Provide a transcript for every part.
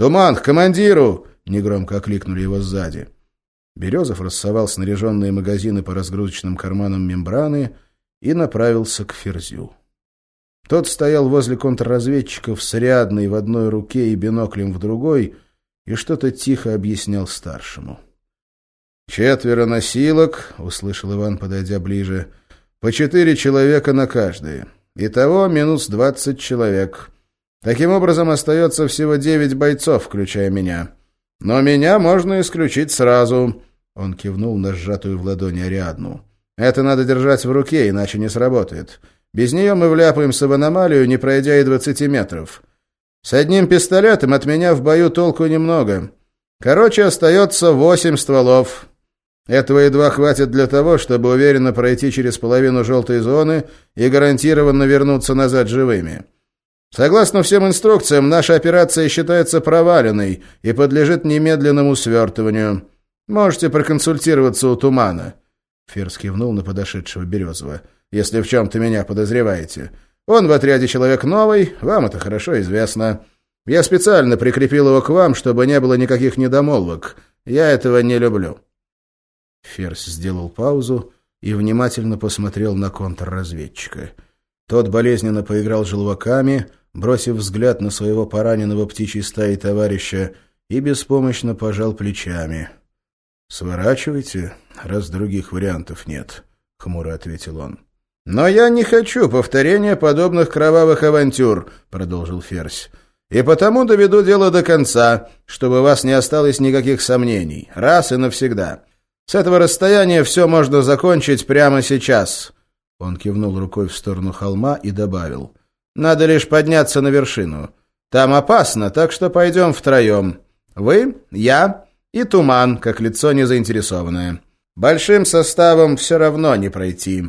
«Туман, к командиру!» — негромко окликнули его сзади. Березов рассовал снаряженные магазины по разгрузочным карманам мембраны и направился к Ферзю. Тот стоял возле контрразведчиков с рядной в одной руке и биноклем в другой и что-то тихо объяснял старшему. «Четверо носилок», — услышал Иван, подойдя ближе, — «по четыре человека на каждое. Итого минус двадцать человек. Таким образом, остается всего девять бойцов, включая меня. Но меня можно исключить сразу». Он кивнул на сжатую в ладони Ариадну. «Это надо держать в руке, иначе не сработает. Без нее мы вляпаемся в аномалию, не пройдя и двадцати метров. С одним пистолетом от меня в бою толку немного. Короче, остается восемь стволов. Этого едва хватит для того, чтобы уверенно пройти через половину желтой зоны и гарантированно вернуться назад живыми. Согласно всем инструкциям, наша операция считается проваленной и подлежит немедленному свертыванию. Можете проконсультироваться у Тумана. Ферс кивнул на подошедшего Березова если в чем-то меня подозреваете. Он в отряде человек новый, вам это хорошо известно. Я специально прикрепил его к вам, чтобы не было никаких недомолвок. Я этого не люблю». Ферзь сделал паузу и внимательно посмотрел на контрразведчика. Тот болезненно поиграл желваками, бросив взгляд на своего пораненного птичьей стаи товарища, и беспомощно пожал плечами. «Сворачивайте, раз других вариантов нет», — хмуро ответил он. «Но я не хочу повторения подобных кровавых авантюр», — продолжил Ферзь. «И потому доведу дело до конца, чтобы у вас не осталось никаких сомнений, раз и навсегда. С этого расстояния все можно закончить прямо сейчас». Он кивнул рукой в сторону холма и добавил. «Надо лишь подняться на вершину. Там опасно, так что пойдем втроем. Вы, я и Туман, как лицо незаинтересованное. Большим составом все равно не пройти».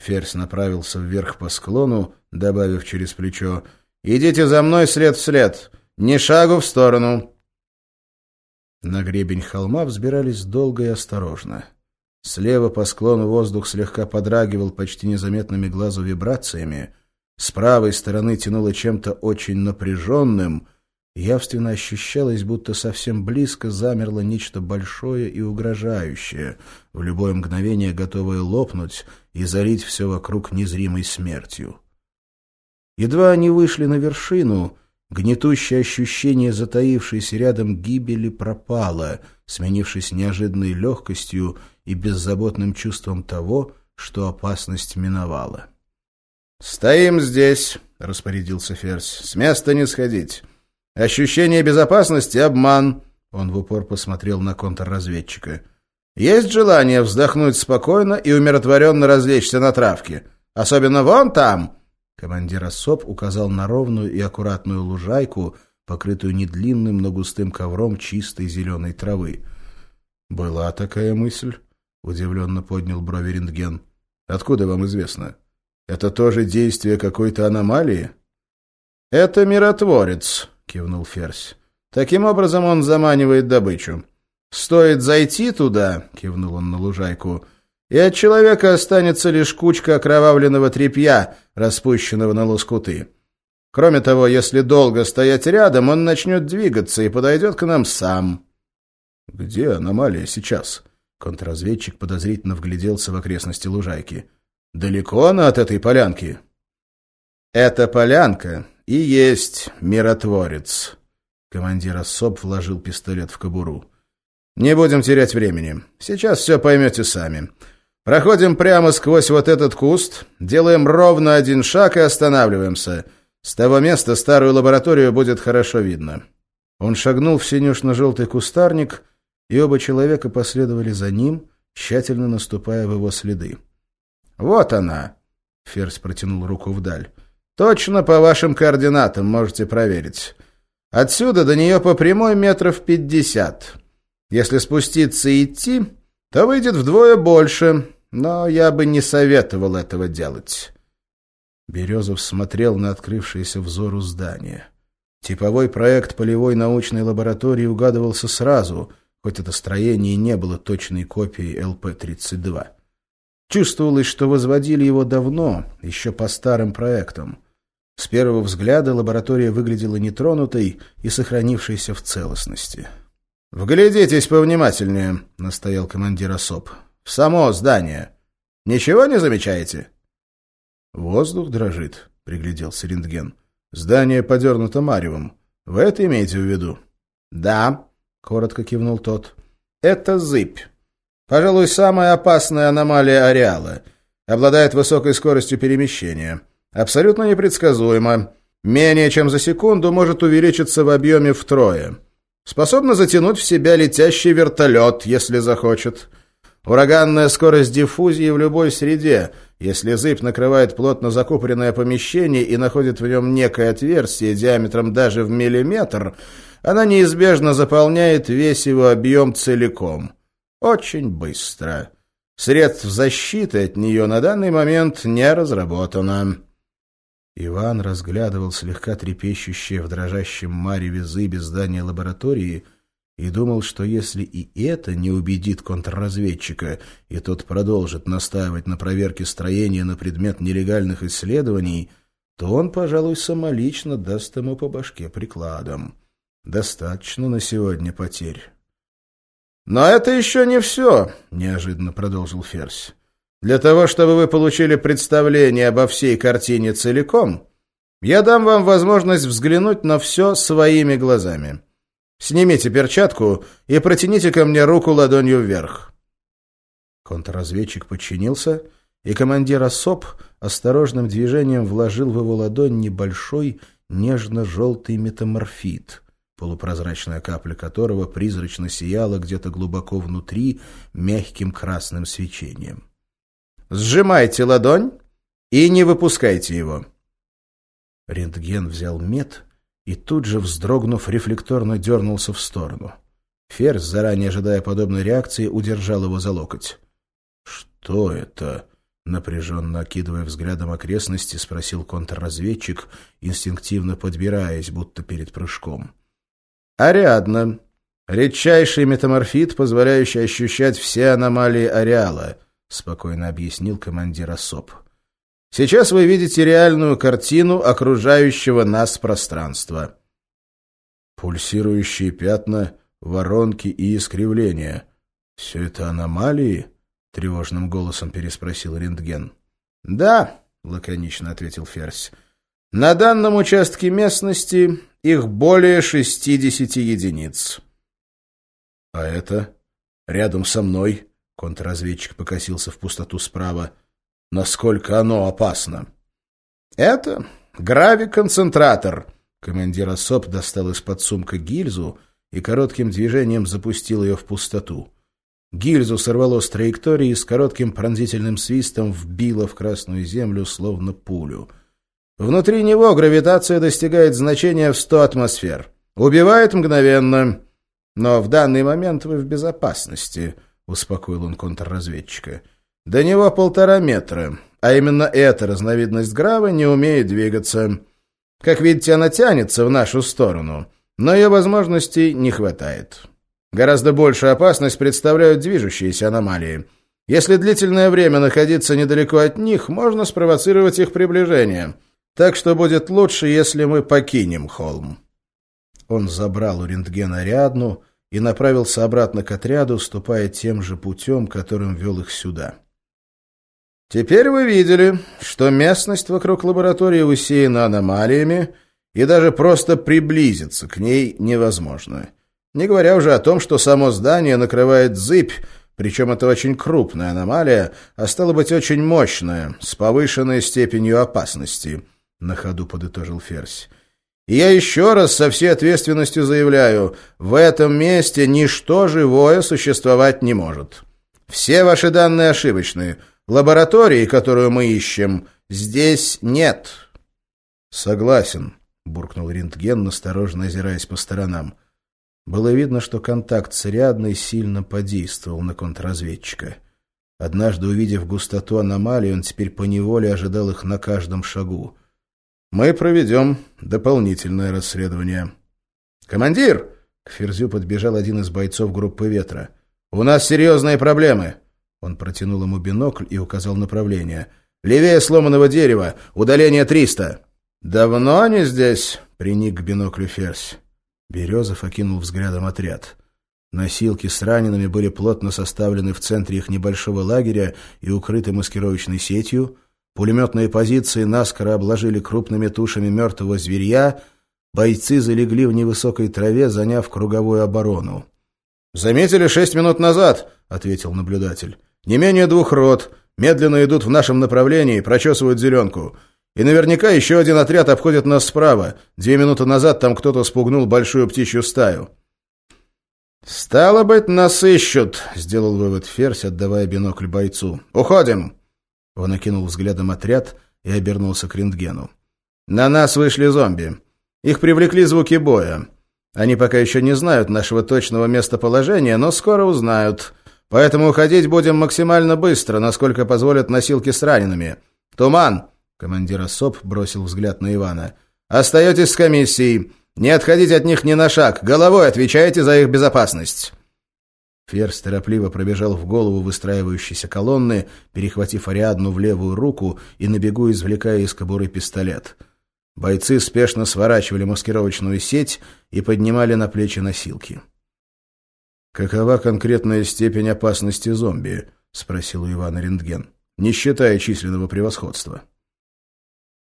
Ферзь направился вверх по склону, добавив через плечо «Идите за мной след в след, ни шагу в сторону». На гребень холма взбирались долго и осторожно. Слева по склону воздух слегка подрагивал почти незаметными глазу вибрациями, с правой стороны тянуло чем-то очень напряженным — явственно ощущалось, будто совсем близко замерло нечто большое и угрожающее, в любое мгновение готовое лопнуть и залить все вокруг незримой смертью. Едва они вышли на вершину, гнетущее ощущение затаившейся рядом гибели пропало, сменившись неожиданной легкостью и беззаботным чувством того, что опасность миновала. «Стоим здесь», — распорядился Ферзь, — «с места не сходить». Ощущение безопасности — обман. Он в упор посмотрел на контрразведчика. Есть желание вздохнуть спокойно и умиротворенно развлечься на травке. Особенно вон там. Командир особ указал на ровную и аккуратную лужайку, покрытую не длинным, но густым ковром чистой зеленой травы. «Была такая мысль?» — удивленно поднял брови рентген. «Откуда вам известно? Это тоже действие какой-то аномалии?» «Это миротворец», кивнул Ферзь. Таким образом он заманивает добычу. Стоит зайти туда, кивнул он на лужайку, и от человека останется лишь кучка окровавленного тряпья, распущенного на лоскуты. Кроме того, если долго стоять рядом, он начнет двигаться и подойдет к нам сам. Где аномалия сейчас? Контрразведчик подозрительно вгляделся в окрестности лужайки. Далеко она от этой полянки? Эта полянка и есть миротворец. Командир особ вложил пистолет в кобуру. Не будем терять времени. Сейчас все поймете сами. Проходим прямо сквозь вот этот куст, делаем ровно один шаг и останавливаемся. С того места старую лабораторию будет хорошо видно. Он шагнул в синюшно-желтый кустарник, и оба человека последовали за ним, тщательно наступая в его следы. «Вот она!» — Ферзь протянул руку вдаль. Точно по вашим координатам можете проверить. Отсюда до нее по прямой метров пятьдесят. Если спуститься и идти, то выйдет вдвое больше, но я бы не советовал этого делать. Березов смотрел на открывшееся взору здание. Типовой проект полевой научной лаборатории угадывался сразу, хоть это строение и не было точной копией ЛП-32. Чувствовалось, что возводили его давно, еще по старым проектам. С первого взгляда лаборатория выглядела нетронутой и сохранившейся в целостности. «Вглядитесь повнимательнее», — настоял командир особ. «В само здание. Ничего не замечаете?» «Воздух дрожит», — пригляделся рентген. «Здание подернуто маревом. Вы это имеете в виду?» «Да», — коротко кивнул тот. «Это зыбь. Пожалуй, самая опасная аномалия ареала. Обладает высокой скоростью перемещения. Абсолютно непредсказуемо. Менее чем за секунду может увеличиться в объеме втрое. Способна затянуть в себя летящий вертолет, если захочет. Ураганная скорость диффузии в любой среде. Если зыб накрывает плотно закупоренное помещение и находит в нем некое отверстие диаметром даже в миллиметр, она неизбежно заполняет весь его объем целиком. Очень быстро. Средств защиты от нее на данный момент не разработано. Иван разглядывал слегка трепещущее в дрожащем мареве зыби здание лаборатории и думал, что если и это не убедит контрразведчика, и тот продолжит настаивать на проверке строения на предмет нелегальных исследований, то он, пожалуй, самолично даст ему по башке прикладом. Достаточно на сегодня потерь. «Но это еще не все», — неожиданно продолжил Ферзь. Для того, чтобы вы получили представление обо всей картине целиком, я дам вам возможность взглянуть на все своими глазами. Снимите перчатку и протяните ко мне руку ладонью вверх». Контрразведчик подчинился, и командир особ осторожным движением вложил в его ладонь небольшой нежно-желтый метаморфит, полупрозрачная капля которого призрачно сияла где-то глубоко внутри мягким красным свечением. Сжимайте ладонь и не выпускайте его. Рентген взял мед и тут же, вздрогнув, рефлекторно дернулся в сторону. Ферзь, заранее ожидая подобной реакции, удержал его за локоть. «Что это?» — напряженно окидывая взглядом окрестности, спросил контрразведчик, инстинктивно подбираясь, будто перед прыжком. «Ариадна. Редчайший метаморфит, позволяющий ощущать все аномалии ареала». — спокойно объяснил командир особ. «Сейчас вы видите реальную картину окружающего нас пространства». Пульсирующие пятна, воронки и искривления. «Все это аномалии?» — тревожным голосом переспросил рентген. «Да», — лаконично ответил Ферзь. «На данном участке местности их более шестидесяти единиц». «А это? Рядом со мной?» Контрразведчик покосился в пустоту справа. Насколько оно опасно? Это гравиконцентратор. Командир особ достал из-под сумка гильзу и коротким движением запустил ее в пустоту. Гильзу сорвало с траектории и с коротким пронзительным свистом вбило в красную землю, словно пулю. Внутри него гравитация достигает значения в 100 атмосфер. Убивает мгновенно, но в данный момент вы в безопасности — успокоил он контрразведчика. До него полтора метра, а именно эта разновидность грава не умеет двигаться. Как видите, она тянется в нашу сторону, но ее возможностей не хватает. Гораздо большую опасность представляют движущиеся аномалии. Если длительное время находиться недалеко от них, можно спровоцировать их приближение. Так что будет лучше, если мы покинем холм. Он забрал у рентгена рядну, и направился обратно к отряду, ступая тем же путем, которым вел их сюда. Теперь вы видели, что местность вокруг лаборатории усеяна аномалиями, и даже просто приблизиться к ней невозможно. Не говоря уже о том, что само здание накрывает зыбь, причем это очень крупная аномалия, а стало быть очень мощная, с повышенной степенью опасности, — на ходу подытожил Ферзь. И я еще раз со всей ответственностью заявляю, в этом месте ничто живое существовать не может. Все ваши данные ошибочны. Лаборатории, которую мы ищем, здесь нет. Согласен, буркнул рентген, настороженно озираясь по сторонам. Было видно, что контакт с Рядной сильно подействовал на контрразведчика. Однажды, увидев густоту аномалий, он теперь поневоле ожидал их на каждом шагу. Мы проведем дополнительное расследование. Командир! К Ферзю подбежал один из бойцов группы «Ветра». «У нас серьезные проблемы!» Он протянул ему бинокль и указал направление. «Левее сломанного дерева! Удаление 300!» «Давно они здесь?» — приник к биноклю Ферзь. Березов окинул взглядом отряд. Носилки с ранеными были плотно составлены в центре их небольшого лагеря и укрыты маскировочной сетью. Пулеметные позиции наскоро обложили крупными тушами мертвого зверья. Бойцы залегли в невысокой траве, заняв круговую оборону. «Заметили шесть минут назад», — ответил наблюдатель. «Не менее двух рот. Медленно идут в нашем направлении, прочесывают зеленку. И наверняка еще один отряд обходит нас справа. Две минуты назад там кто-то спугнул большую птичью стаю». «Стало быть, нас ищут», — сделал вывод Ферзь, отдавая бинокль бойцу. «Уходим!» Он окинул взглядом отряд и обернулся к рентгену. «На нас вышли зомби. Их привлекли звуки боя. Они пока еще не знают нашего точного местоположения, но скоро узнают. Поэтому уходить будем максимально быстро, насколько позволят носилки с ранеными. Туман!» Командир особ бросил взгляд на Ивана. «Остаетесь с комиссией. Не отходите от них ни на шаг. Головой отвечаете за их безопасность». Ферс торопливо пробежал в голову выстраивающейся колонны, перехватив Ариадну в левую руку и на бегу извлекая из кобуры пистолет. Бойцы спешно сворачивали маскировочную сеть и поднимали на плечи носилки. «Какова конкретная степень опасности зомби?» — спросил у Ивана рентген. «Не считая численного превосходства».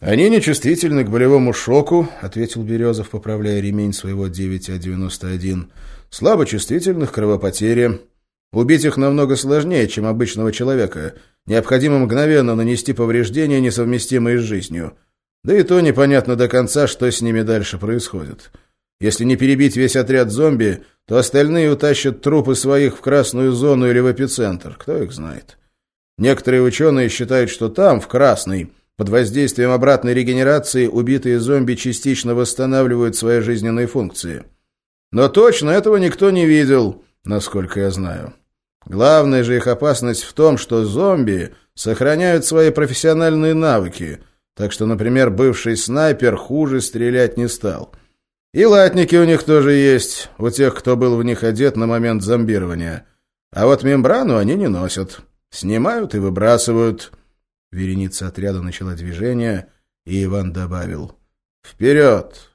«Они нечувствительны к болевому шоку», — ответил Березов, поправляя ремень своего 9А91. «Слабо чувствительны к кровопотере. Убить их намного сложнее, чем обычного человека. Необходимо мгновенно нанести повреждения, несовместимые с жизнью. Да и то непонятно до конца, что с ними дальше происходит. Если не перебить весь отряд зомби, то остальные утащат трупы своих в красную зону или в эпицентр. Кто их знает? Некоторые ученые считают, что там, в красной, под воздействием обратной регенерации, убитые зомби частично восстанавливают свои жизненные функции. Но точно этого никто не видел, насколько я знаю. Главная же их опасность в том, что зомби сохраняют свои профессиональные навыки, так что, например, бывший снайпер хуже стрелять не стал – и латники у них тоже есть, у тех, кто был в них одет на момент зомбирования. А вот мембрану они не носят. Снимают и выбрасывают. Вереница отряда начала движение, и Иван добавил. «Вперед!